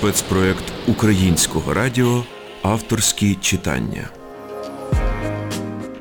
спецпроект Українського радіо Авторські читання.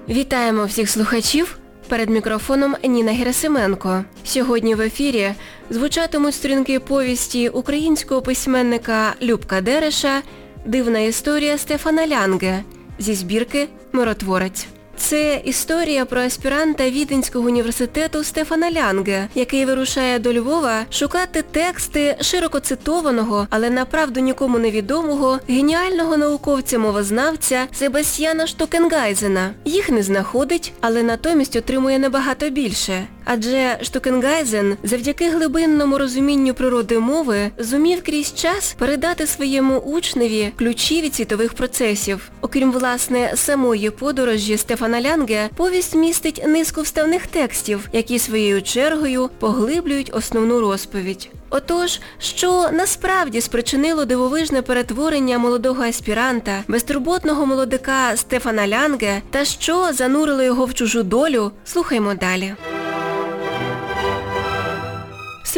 Вітаємо всіх слухачів. Перед мікрофоном Ніна Герасименко. Сьогодні в ефірі звучатимуть сторінки повісті українського письменника Любка Дереша Дивна історія Стефана Лянге зі збірки Миротворець. Це історія про аспіранта Віденського університету Стефана Лянге, який вирушає до Львова шукати тексти широко цитованого, але направду нікому невідомого, геніального науковця-мовознавця Себастьяна Штукенгайзена. Їх не знаходить, але натомість отримує набагато більше. Адже Штукенгайзен завдяки глибинному розумінню природи мови зумів крізь час передати своєму учневі ключі від світових процесів. Окрім, власне, самої подорожі Стефана Лянге, повість містить низку вставних текстів, які своєю чергою поглиблюють основну розповідь. Отож, що насправді спричинило дивовижне перетворення молодого аспіранта, безтурботного молодика Стефана Лянге, та що занурило його в чужу долю, слухаймо далі.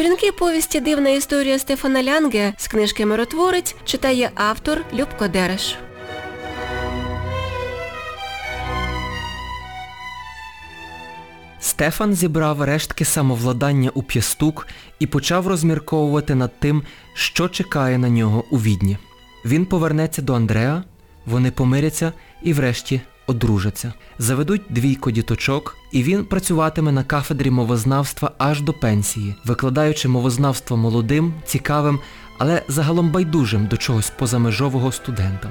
Сторінки повісті Дивна історія Стефана Лянге з книжки Миротворець читає автор Любко Дереш. Стефан зібрав рештки самовладання у п'ястук і почав розмірковувати над тим, що чекає на нього у відні. Він повернеться до Андреа, вони помиряться і врешті одружаться. Заведуть двійко діточок, і він працюватиме на кафедрі мовознавства аж до пенсії, викладаючи мовознавство молодим, цікавим, але загалом байдужим до чогось позамежового студентам.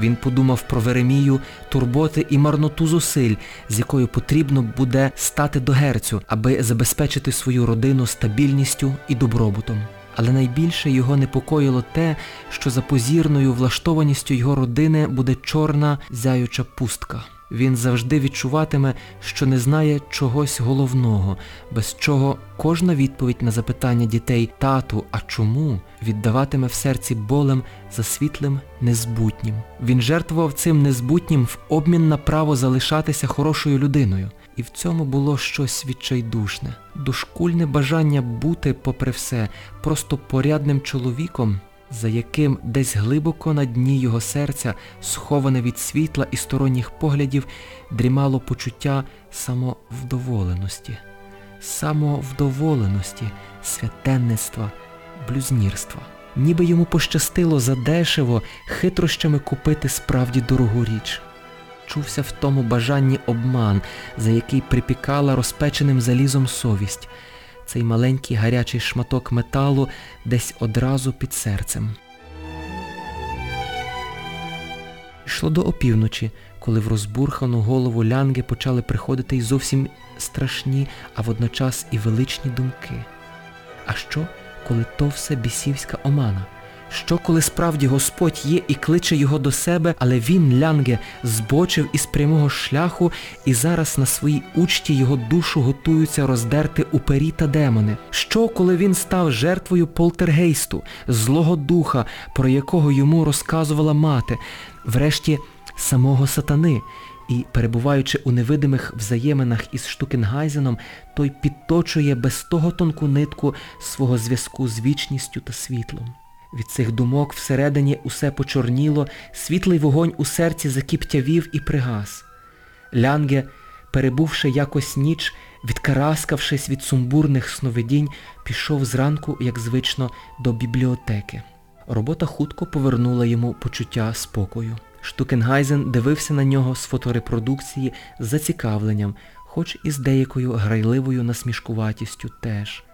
Він подумав про Веремію, турботи і марноту зусиль, з якою потрібно буде стати до герцю, аби забезпечити свою родину стабільністю і добробутом. Але найбільше його непокоїло те, що за позірною влаштованістю його родини буде чорна зяюча пустка. Він завжди відчуватиме, що не знає чогось головного, без чого кожна відповідь на запитання дітей тату, а чому, віддаватиме в серці болем за світлим незбутнім. Він жертвував цим незбутнім в обмін на право залишатися хорошою людиною. І в цьому було щось відчайдушне, дошкульне бажання бути, попри все, просто порядним чоловіком, за яким десь глибоко на дні його серця, сховане від світла і сторонніх поглядів, дрімало почуття самовдоволеності, самовдоволеності, святенництва, блюзнірства. Ніби йому пощастило задешево хитрощами купити справді дорогу річ. Чувся в тому бажанні обман, за який припікала розпеченим залізом совість, цей маленький гарячий шматок металу десь одразу під серцем. Йшло до опівночі, коли в розбурхану голову лянги почали приходити й зовсім страшні, а водночас і величні думки. А що, коли то все бісівська омана? Що, коли справді Господь є і кличе його до себе, але він, Лянге, збочив із прямого шляху і зараз на своїй учті його душу готуються роздерти упері та демони? Що, коли він став жертвою полтергейсту, злого духа, про якого йому розказувала мати, врешті самого сатани? І, перебуваючи у невидимих взаєминах із Штукенгайзеном, той підточує без того тонку нитку свого зв'язку з вічністю та світлом. Від цих думок всередині усе почорніло, світлий вогонь у серці закіптявів і пригас. Лянге, перебувши якось ніч, відкараскавшись від сумбурних сновидінь, пішов зранку, як звично, до бібліотеки. Робота хутко повернула йому почуття спокою. Штукенгайзен дивився на нього з фоторепродукції з зацікавленням, хоч і з деякою грайливою насмішкуватістю теж.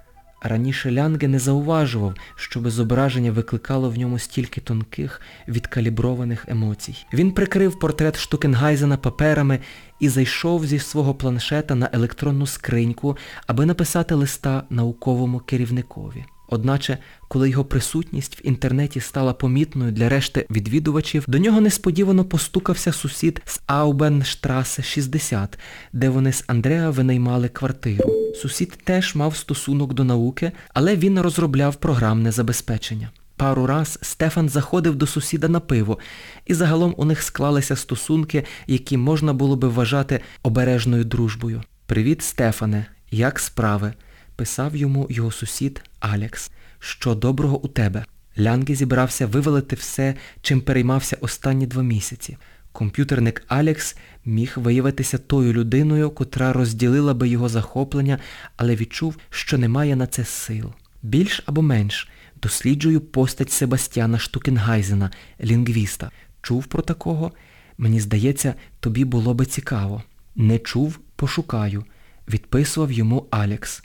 Раніше Лянге не зауважував, щоби зображення викликало в ньому стільки тонких, відкаліброваних емоцій. Він прикрив портрет Штукенгайзена паперами і зайшов зі свого планшета на електронну скриньку, аби написати листа науковому керівникові. Одначе, коли його присутність в інтернеті стала помітною для решти відвідувачів, до нього несподівано постукався сусід з Аубенштрасе 60, де вони з Андреа винаймали квартиру. Сусід теж мав стосунок до науки, але він розробляв програмне забезпечення. Пару раз Стефан заходив до сусіда на пиво, і загалом у них склалися стосунки, які можна було би вважати обережною дружбою. Привіт, Стефане, як справи? Писав йому його сусід Алекс. Що доброго у тебе? Лянге зібрався вивалити все, чим переймався останні два місяці. Комп'ютерник Алекс міг виявитися тою людиною, котра розділила би його захоплення, але відчув, що немає на це сил. Більш або менш досліджую постать Себастьяна Штукенгайзена, лінгвіста. Чув про такого? Мені здається, тобі було би цікаво. Не чув, пошукаю. Відписував йому Алекс.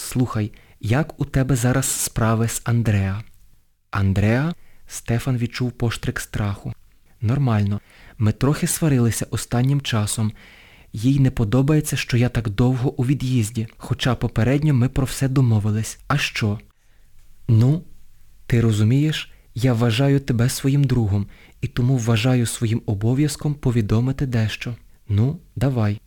Слухай, як у тебе зараз справи з Андреа? Андреа? Стефан відчув поштрик страху. Нормально. Ми трохи сварилися останнім часом. Їй не подобається, що я так довго у від'їзді, хоча попередньо ми про все домовились. А що? Ну, ти розумієш, я вважаю тебе своїм другом, і тому вважаю своїм обов'язком повідомити дещо. Ну, давай.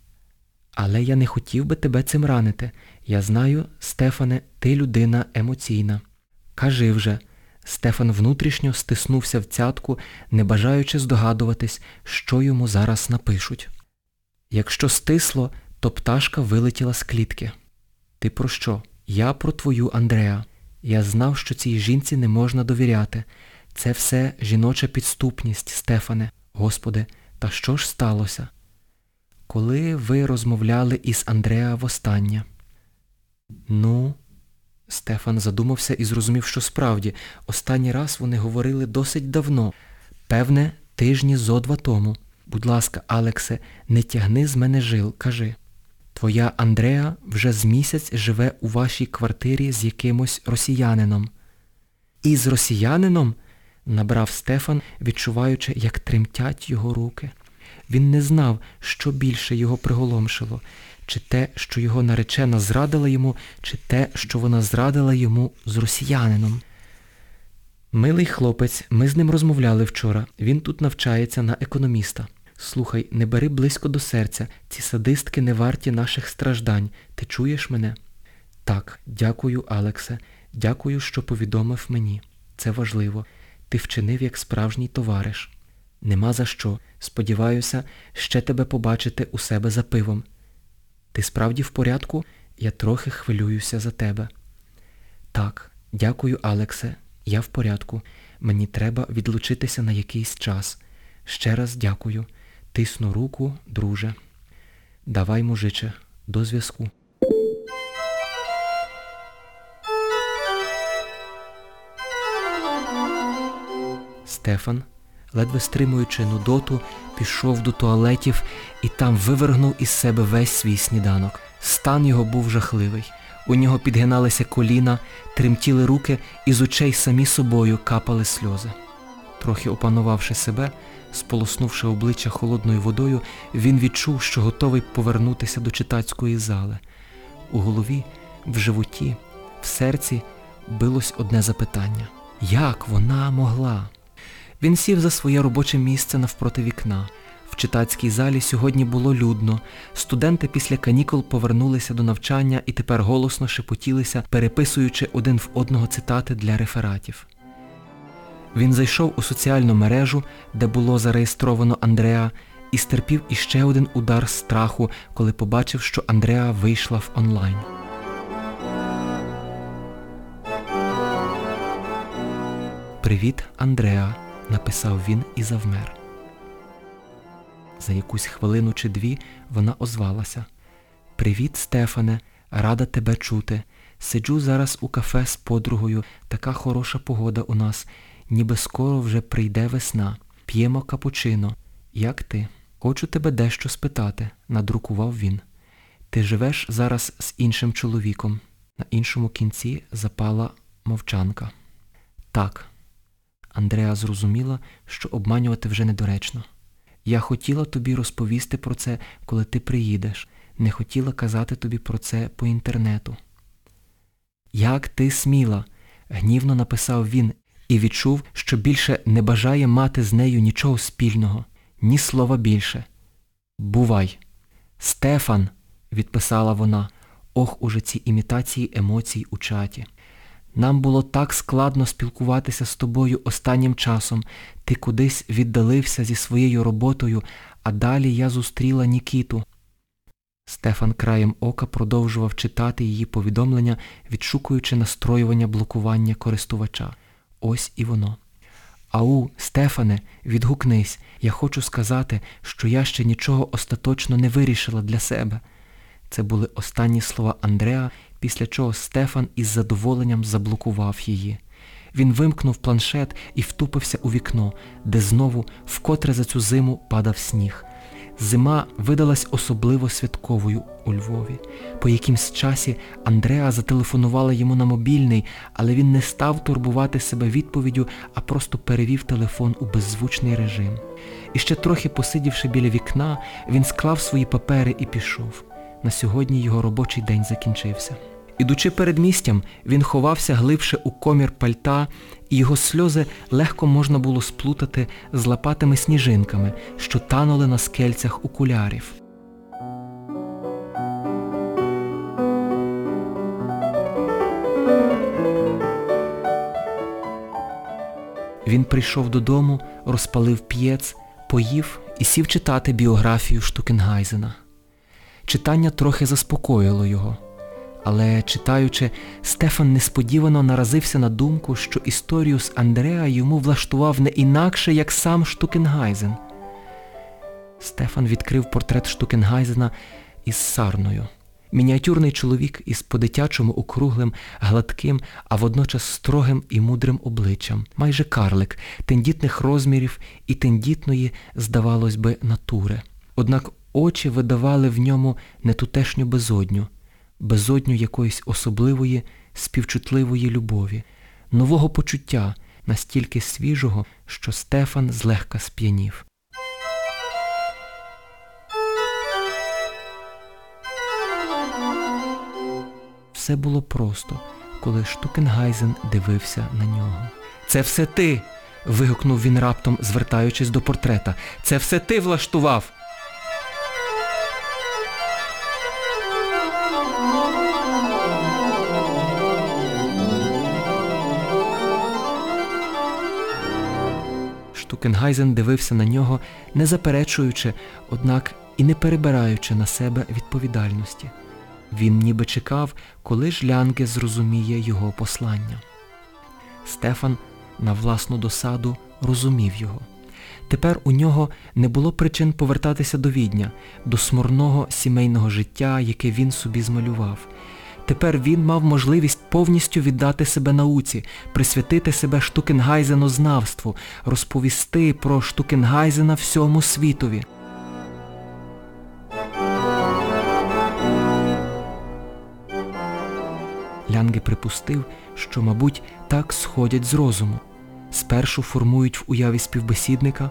Але я не хотів би тебе цим ранити. Я знаю, Стефане, ти людина емоційна. Кажи вже. Стефан внутрішньо стиснувся в цятку, не бажаючи здогадуватись, що йому зараз напишуть. Якщо стисло, то пташка вилетіла з клітки. Ти про що? Я про твою Андреа. Я знав, що цій жінці не можна довіряти. Це все жіноча підступність, Стефане. Господи, та що ж сталося? Коли ви розмовляли із Андреа востаннє? Ну, Стефан задумався і зрозумів, що справді, останній раз вони говорили досить давно, певне, тижні зо два тому. Будь ласка, Алексе, не тягни з мене жил, кажи. Твоя Андреа вже з місяць живе у вашій квартирі з якимось росіянином. І з росіянином? набрав Стефан, відчуваючи, як тремтять його руки. Він не знав, що більше його приголомшило, чи те, що його наречена зрадила йому, чи те, що вона зрадила йому з росіянином. Милий хлопець, ми з ним розмовляли вчора. Він тут навчається на економіста. Слухай, не бери близько до серця, ці садистки не варті наших страждань. Ти чуєш мене? Так, дякую, Алексе. Дякую, що повідомив мені. Це важливо. Ти вчинив як справжній товариш. Нема за що. Сподіваюся, ще тебе побачити у себе за пивом. Ти справді в порядку? Я трохи хвилююся за тебе. Так, дякую, Алексе. Я в порядку. Мені треба відлучитися на якийсь час. Ще раз дякую. Тисну руку, друже. Давай, мужиче, до зв'язку. Стефан, ледве стримуючи нудоту, пішов до туалетів і там вивергнув із себе весь свій сніданок. Стан його був жахливий. У нього підгиналися коліна, тремтіли руки, і з очей самі собою капали сльози. Трохи опанувавши себе, сполоснувши обличчя холодною водою, він відчув, що готовий повернутися до читацької зали. У голові, в животі, в серці билось одне запитання. Як вона могла? Він сів за своє робоче місце навпроти вікна. В читацькій залі сьогодні було людно. Студенти після канікул повернулися до навчання і тепер голосно шепотілися, переписуючи один в одного цитати для рефератів. Він зайшов у соціальну мережу, де було зареєстровано Андреа, і стерпів іще один удар страху, коли побачив, що Андреа вийшла в онлайн. Привіт, Андреа, написав він і завмер. За якусь хвилину чи дві вона озвалася. Привіт, Стефане, рада тебе чути. Сиджу зараз у кафе з подругою, така хороша погода у нас, ніби скоро вже прийде весна. П'ємо капучино. Як ти? Хочу тебе дещо спитати, надрукував він. Ти живеш зараз з іншим чоловіком. На іншому кінці запала мовчанка. Так. Андреа зрозуміла, що обманювати вже недоречно. Я хотіла тобі розповісти про це, коли ти приїдеш, не хотіла казати тобі про це по інтернету. Як ти сміла? гнівно написав він і відчув, що більше не бажає мати з нею нічого спільного, ні слова більше. Бувай. Стефан, відписала вона, ох уже ці імітації емоцій у чаті. Нам було так складно спілкуватися з тобою останнім часом. Ти кудись віддалився зі своєю роботою, а далі я зустріла Нікіту. Стефан краєм ока продовжував читати її повідомлення, відшукуючи настроювання блокування користувача. ось і воно. Ау, Стефане, відгукнись, я хочу сказати, що я ще нічого остаточно не вирішила для себе. Це були останні слова Андреа, після чого Стефан із задоволенням заблокував її. Він вимкнув планшет і втупився у вікно, де знову вкотре за цю зиму падав сніг. Зима видалась особливо святковою у Львові. По якимсь часі Андреа зателефонувала йому на мобільний, але він не став турбувати себе відповіддю, а просто перевів телефон у беззвучний режим. І ще трохи посидівши біля вікна, він склав свої папери і пішов. На сьогодні його робочий день закінчився. Ідучи перед містям, він ховався глибше у комір пальта, і його сльози легко можна було сплутати з лапатими сніжинками, що танули на скельцях окулярів. Він прийшов додому, розпалив п'єц, поїв і сів читати біографію Штукенгайзена. Читання трохи заспокоїло його. Але, читаючи, Стефан несподівано наразився на думку, що історію з Андреа йому влаштував не інакше, як сам Штукенгайзен. Стефан відкрив портрет Штукенгайзена із сарною. Мініатюрний чоловік із по-дитячому округлим, гладким, а водночас строгим і мудрим обличчям, майже карлик, тендітних розмірів і тендітної, здавалось би, натури. Однак очі видавали в ньому нетутешню безодню, безодню якоїсь особливої, співчутливої любові, нового почуття, настільки свіжого, що Стефан злегка сп'янів. Все було просто, коли Штукенгайзен дивився на нього. Це все ти. вигукнув він раптом, звертаючись до портрета. Це все ти влаштував. Штукенгайзен дивився на нього, не заперечуючи, однак і не перебираючи на себе відповідальності. Він ніби чекав, коли ж Лянге зрозуміє його послання. Стефан на власну досаду розумів його. Тепер у нього не було причин повертатися до відня, до смурного сімейного життя, яке він собі змалював. Тепер він мав можливість повністю віддати себе науці, присвятити себе Штукенгайзенознавству, розповісти про Штукенгайзена всьому світові. Лянге припустив, що, мабуть, так сходять з розуму. Спершу формують в уяві співбесідника,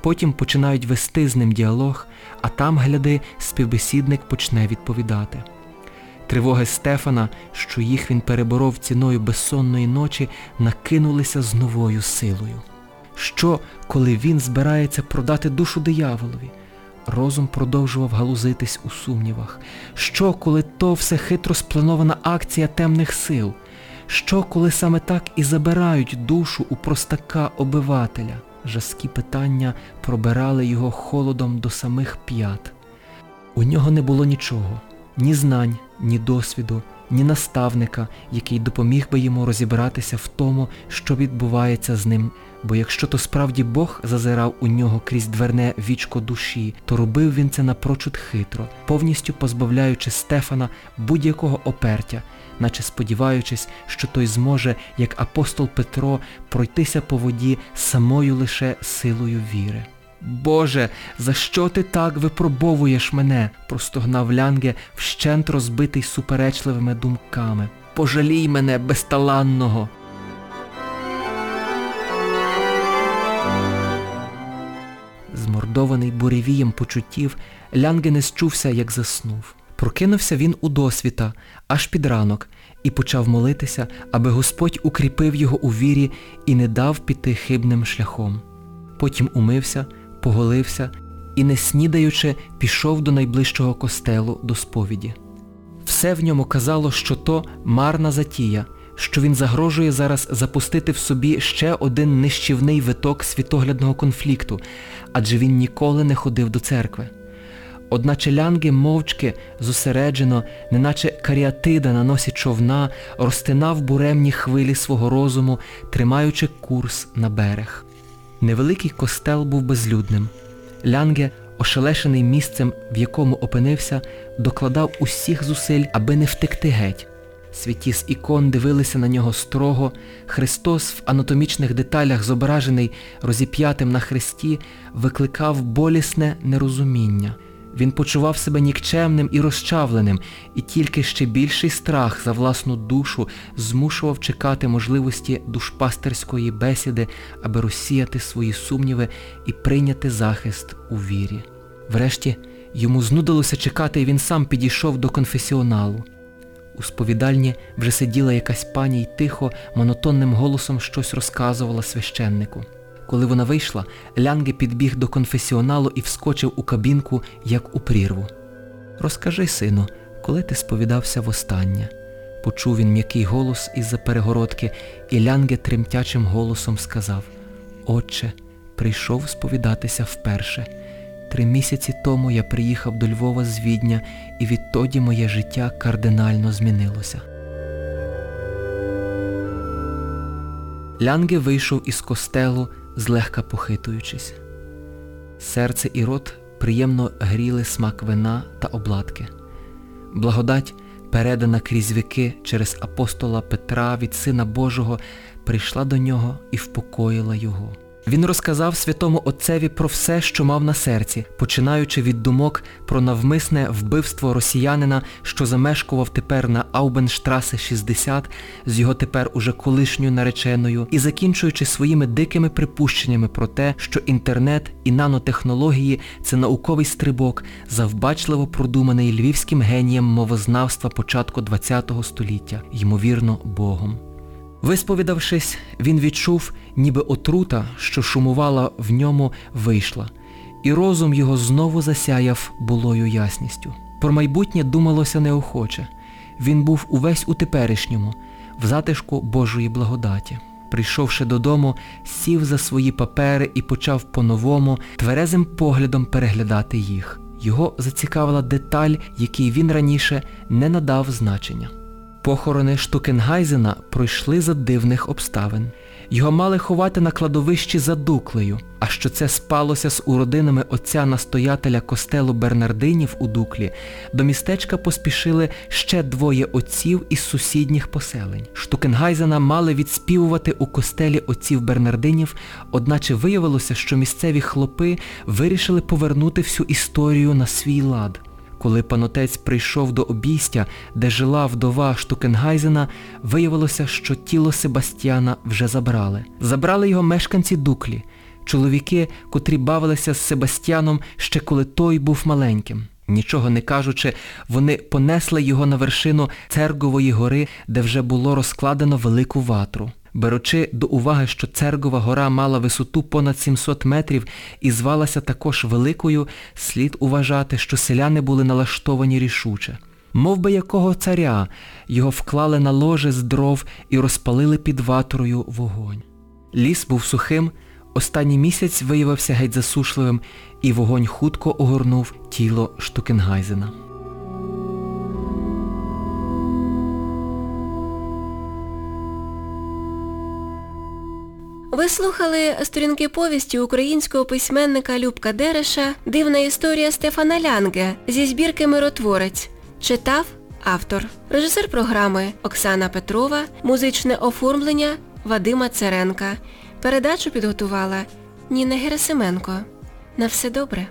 потім починають вести з ним діалог, а там, гляди, співбесідник почне відповідати. Тривоги Стефана, що їх він переборов ціною безсонної ночі, накинулися з новою силою. Що, коли він збирається продати душу дияволові? Розум продовжував галузитись у сумнівах. Що, коли то все хитро спланована акція темних сил? Що, коли саме так і забирають душу у простака обивателя? Жаскі питання пробирали його холодом до самих п'ят. У нього не було нічого, ні знань, ні досвіду, ні наставника, який допоміг би йому розібратися в тому, що відбувається з ним. Бо якщо то справді Бог зазирав у нього крізь дверне вічко душі, то робив він це напрочуд хитро, повністю позбавляючи Стефана будь-якого опертя, наче сподіваючись, що той зможе, як апостол Петро, пройтися по воді самою лише силою віри. Боже, за що ти так випробовуєш мене? простогнав Лянге, вщент розбитий суперечливими думками. Пожалій мене безталанного. Змордований буревієм почуттів, Лянге не счувся, як заснув. Прокинувся він у досвіта, аж під ранок, і почав молитися, аби Господь укріпив його у вірі і не дав піти хибним шляхом. Потім умився, поголився і, не снідаючи, пішов до найближчого костелу до сповіді. Все в ньому казало, що то марна затія, що він загрожує зараз запустити в собі ще один нищівний виток світоглядного конфлікту, адже він ніколи не ходив до церкви. Одначе лянги мовчки, зосереджено, неначе каріатида на носі човна, розтинав буремні хвилі свого розуму, тримаючи курс на берег. Невеликий костел був безлюдним. Лянге, ошелешений місцем, в якому опинився, докладав усіх зусиль, аби не втекти геть. Святі з ікон дивилися на нього строго, Христос в анатомічних деталях зображений розіп'ятим на хресті, викликав болісне нерозуміння. Він почував себе нікчемним і розчавленим, і тільки ще більший страх за власну душу змушував чекати можливості душпастерської бесіди, аби розсіяти свої сумніви і прийняти захист у вірі. Врешті йому знудилося чекати, і він сам підійшов до конфесіоналу. У сповідальні вже сиділа якась пані й тихо, монотонним голосом щось розказувала священнику. Коли вона вийшла, Лянге підбіг до конфесіоналу і вскочив у кабінку, як у прірву. Розкажи, сину, коли ти сповідався востаннє? Почув він м'який голос із-за перегородки, і Лянге тремтячим голосом сказав Отче, прийшов сповідатися вперше. Три місяці тому я приїхав до Львова з Відня, і відтоді моє життя кардинально змінилося. Лянге вийшов із костелу, злегка похитуючись. Серце і рот приємно гріли смак вина та обладки. Благодать, передана крізь віки через апостола Петра від Сина Божого, прийшла до нього і впокоїла його. Він розказав святому Отцеві про все, що мав на серці, починаючи від думок про навмисне вбивство росіянина, що замешкував тепер на Аубенштрасе 60 з його тепер уже колишньою нареченою, і закінчуючи своїми дикими припущеннями про те, що інтернет і нанотехнології це науковий стрибок, завбачливо продуманий львівським генієм мовознавства початку ХХ століття, ймовірно, Богом. Висповідавшись, він відчув, ніби отрута, що шумувала в ньому, вийшла, і розум його знову засяяв булою ясністю. Про майбутнє думалося неохоче. Він був увесь у теперішньому, в затишку Божої благодаті. Прийшовши додому, сів за свої папери і почав по-новому тверезим поглядом переглядати їх. Його зацікавила деталь, якій він раніше не надав значення. Похорони Штукенгайзена пройшли за дивних обставин. Його мали ховати на кладовищі за Дуклею, а що це спалося з уродинами отця-настоятеля костелу Бернардинів у Дуклі, до містечка поспішили ще двоє отців із сусідніх поселень. Штукенгайзена мали відспівувати у костелі отців Бернардинів, одначе виявилося, що місцеві хлопи вирішили повернути всю історію на свій лад. Коли панотець прийшов до обійстя, де жила вдова Штукенгайзена, виявилося, що тіло Себастьяна вже забрали. Забрали його мешканці Дуклі, чоловіки, котрі бавилися з Себастьяном ще коли той був маленьким. Нічого не кажучи, вони понесли його на вершину Цергової гори, де вже було розкладено велику ватру. Беручи до уваги, що Цергова гора мала висоту понад 700 метрів і звалася також великою, слід уважати, що селяни були налаштовані рішуче. Мов би якого царя, його вклали на ложе з дров і розпалили під ватрою вогонь. Ліс був сухим, останній місяць виявився геть засушливим, і вогонь хутко огорнув тіло Штукенгайзена. Ви слухали сторінки повісті українського письменника Любка Дереша Дивна історія Стефана Лянге зі збірки Миротворець. Читав автор. Режисер програми Оксана Петрова, музичне оформлення Вадима Церенка. Передачу підготувала Ніна Герасименко. На все добре.